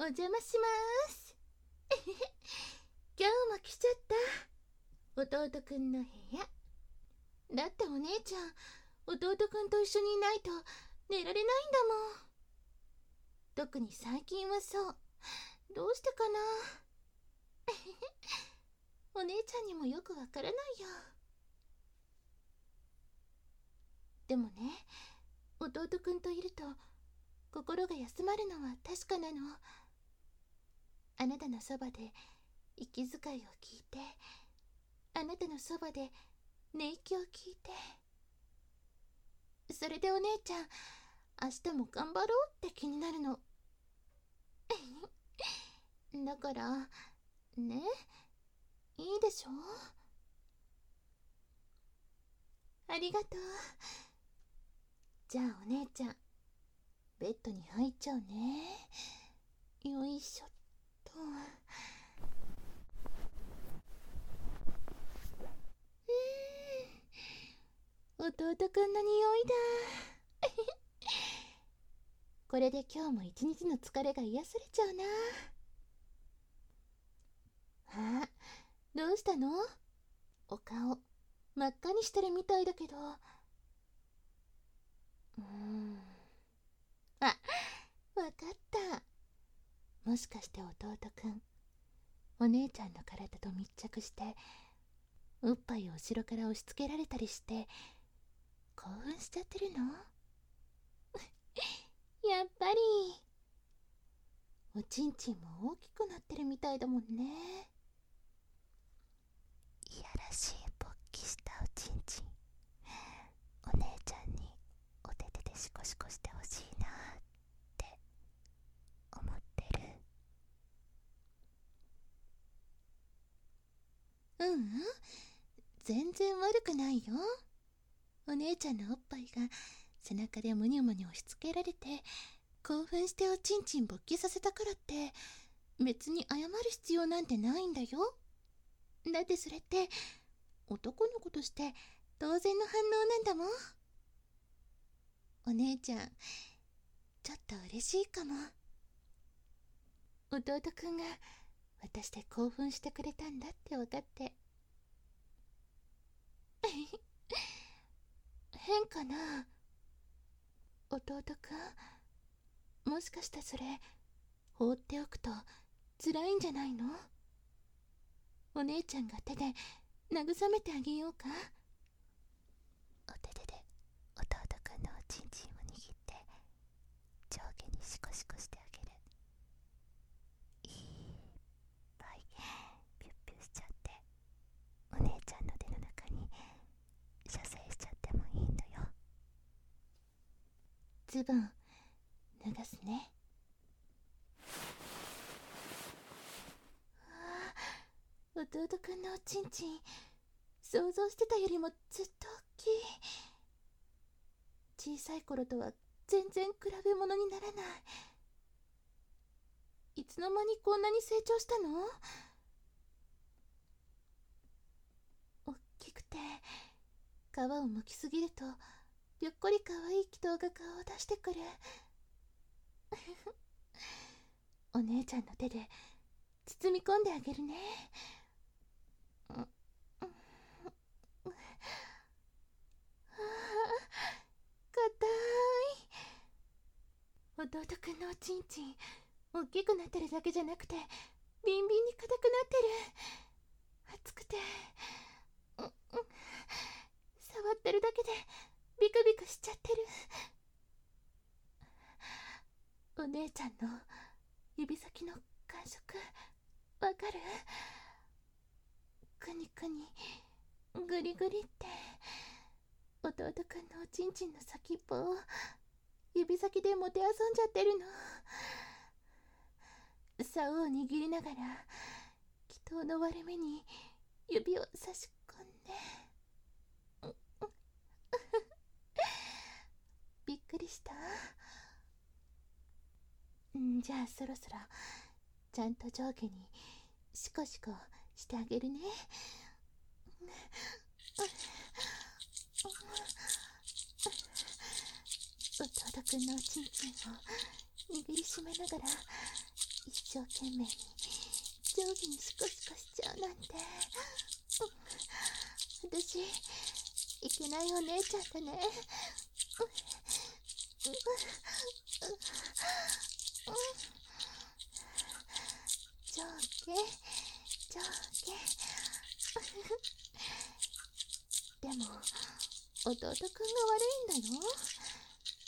お邪魔します。今日も来ちゃった。弟くんの部屋。だってお姉ちゃん弟くんと一緒にいないと寝られないんだもん。特に最近はそう。どうしてかな？お姉ちゃんにもよくわからないよ。でもね弟くんといると心が休まるのは確かなの。あなたのそばで息遣いを聞いてあなたのそばで寝息を聞いてそれでお姉ちゃん明日も頑張ろうって気になるの。だからねいいでしょ？ありがとう。じゃあお姉ちゃんベッドに入っちゃうね。よいしょっと。うん弟くんの匂いだ。これで今日も一日の疲れが癒されちゃうな。あどうしたの？お顔真っ赤にしてるみたいだけど。うん。あわかった。もしかして弟くんお姉ちゃんの体と密着しておっぱいを後ろから押し付けられたりして興奮しちゃってるの？やっぱり。おちんちんも大きくなってるみたいだもんねいやらしい勃起したおちんちんお姉ちゃんにお手手でシコシコしてほしいなって思ってるううん。全然悪くないよ。お姉ちゃんのおっぱいが背中でムニュムニュ押し付けられて興奮しておちんちん勃起させたからって別に謝る必要なんてないんだよ。だってそれって男の子として当然の反応なんだもん。お姉ちゃんちょっと嬉しいかも。弟くんが私で興奮してくれたんだって分かって。変かな？弟くんもしかしてそれ放っておくと辛いんじゃないの？お姉ちゃんが手で慰めてあげようかお手手で弟くんのおちんちんを握って上下にシコシコしてあげるいっぱいピュッピュしちゃってお姉ちゃんの手の中に射精しちゃってもいいのよズボン脱がすね。わあ弟くんのおちんちん想像してたよりもずっと大きい。小さい頃とは全然比べ物にならない。いつの間にこんなに成長したの？大きくて皮を剥きすぎるとぴょっこり可愛い祈祷が顔を出してくる。お姉ちゃんの手で包み込んであげるね。硬い。弟くんのおちんちん大きくなってるだけじゃなくてビンビンに硬くなってる。熱くてうんうん触ってるだけでビクビクちゃってる。お姉ちゃんの指先の感触わかる？くにくにぐりぐりって弟くんのおちんちんの先っぽを指先でもてあそんじゃってるの。竿を握りながら祈祷の割れ目に指を差し込んでびっくりした。んじゃあそろそろちゃんと上下にシコシコしてあげるね。弟くんのおちんちんを握りしめながら一生懸命に上下にシコシコしちゃうなんて、私いけないお姉ちゃんだね、上下上下でも弟くんが悪いんだよ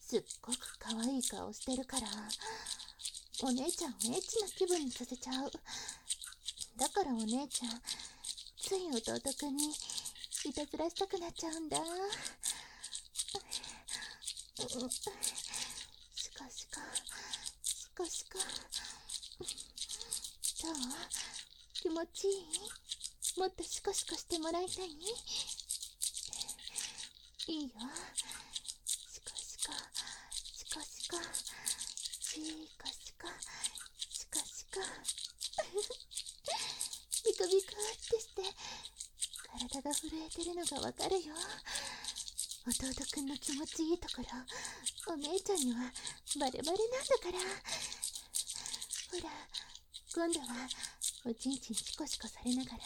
すっごく可愛い顔してるからお姉ちゃんをエッチな気分にさせちゃうだからお姉ちゃんつい弟くんにいたずらしたくなっちゃうんだしかしかしかしかどう気持ちいい？もっとシコシコしてもらいたい？いいよ。シコシコシコシコシコシコシコシコ ビクビクってして体が震えてるのがわかるよ。弟くんの気持ちいいところお姉ちゃんにはバレバレなんだから。ほら今度はおちんちんシコシコされながら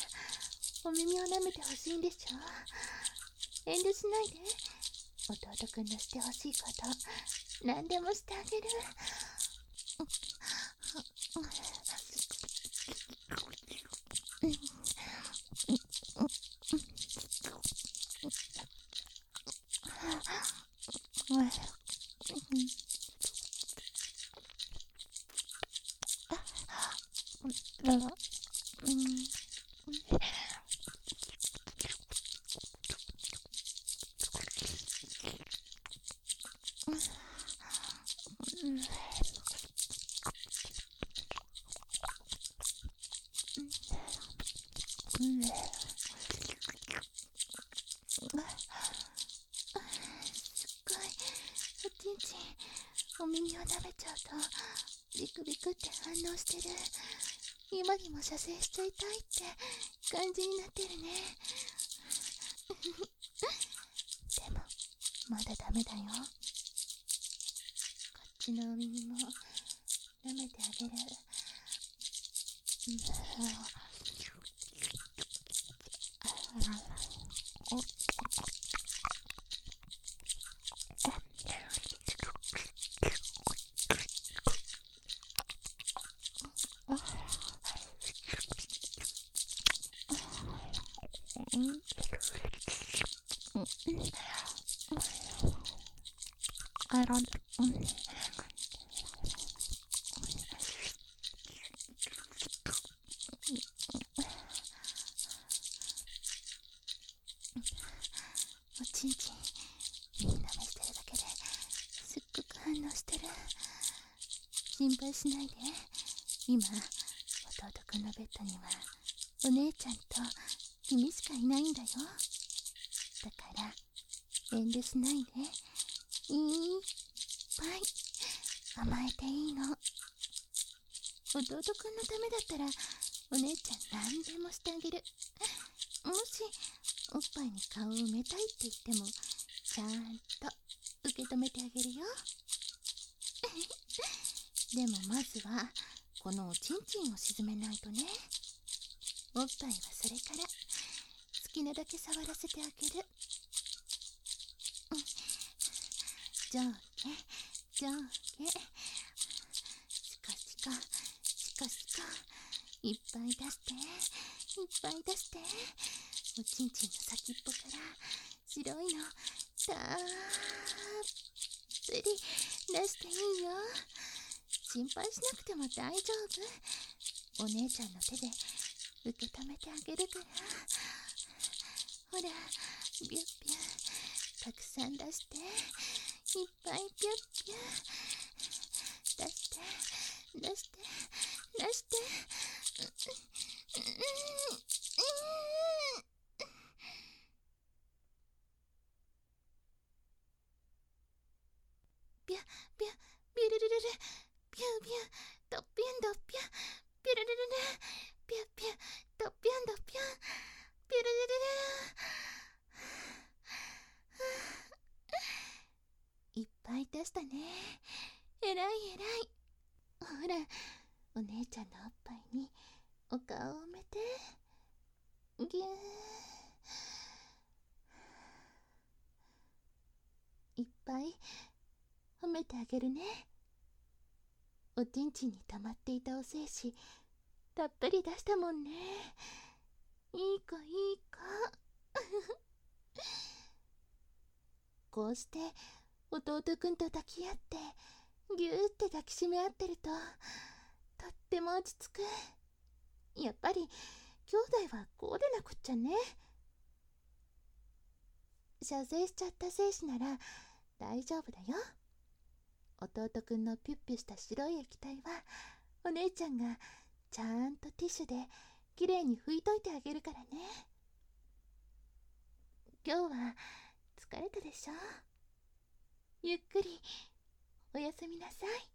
お耳を舐めてほしいんでしょ。遠慮しないで。弟くんのしてほしいこと何でもしてあげる。おちんちんお耳を舐めちゃうとビクビクって反応してる。今にも射精しちゃいたいって感じになってる。ねでもまだダメだよちのお耳も舐めてあげるおちんちん耳舐めしてるだけですっごく反応してる心配しないで。今弟くんのベッドにはお姉ちゃんと君しかいないんだよ。だから遠慮しないで。いっぱい甘えていいの。弟くんのためだったらお姉ちゃん何でもしてあげる。もしおっぱいに顔を埋めたいって言ってもちゃんと受け止めてあげるよ。でもまずはこのおちんちんを沈めないとね。おっぱいはそれから好きなだけ触らせてあげる。うん。上下上下。シカシカシカシカ。いっぱい出していっぱい出して。おちんちんの先っぽから白いのたっぷり出していいよ。心配しなくても大丈夫。お姉ちゃんの手で受け止めてあげるから。ほらビュッビュッたくさん出して。いっぱいピュッピュッ出して出して出して。うんうんうんビュビュビュルルルルビュビュドッピュンドッピュンビュルルルルビュビュドッピュンドッピュンビュルルルルいっぱい出したねえらいえらい。ほらお姉ちゃんのおっぱいにお顔を埋めてぎゅー。いっぱい褒めてあげるね。おちんちんに溜まっていたお精子たっぷり出したもんね。いい子いい子。こうして弟くんと抱き合ってぎゅーって抱きしめ合ってるととっても落ち着く。やっぱり兄弟はこうでなくっちゃね。射精しちゃった精子なら大丈夫だよ。弟くんのピュッピュした白い液体はお姉ちゃんがちゃんとティッシュできれいに拭いといてあげるからね。今日は疲れたでしょ？ゆっくりおやすみなさい。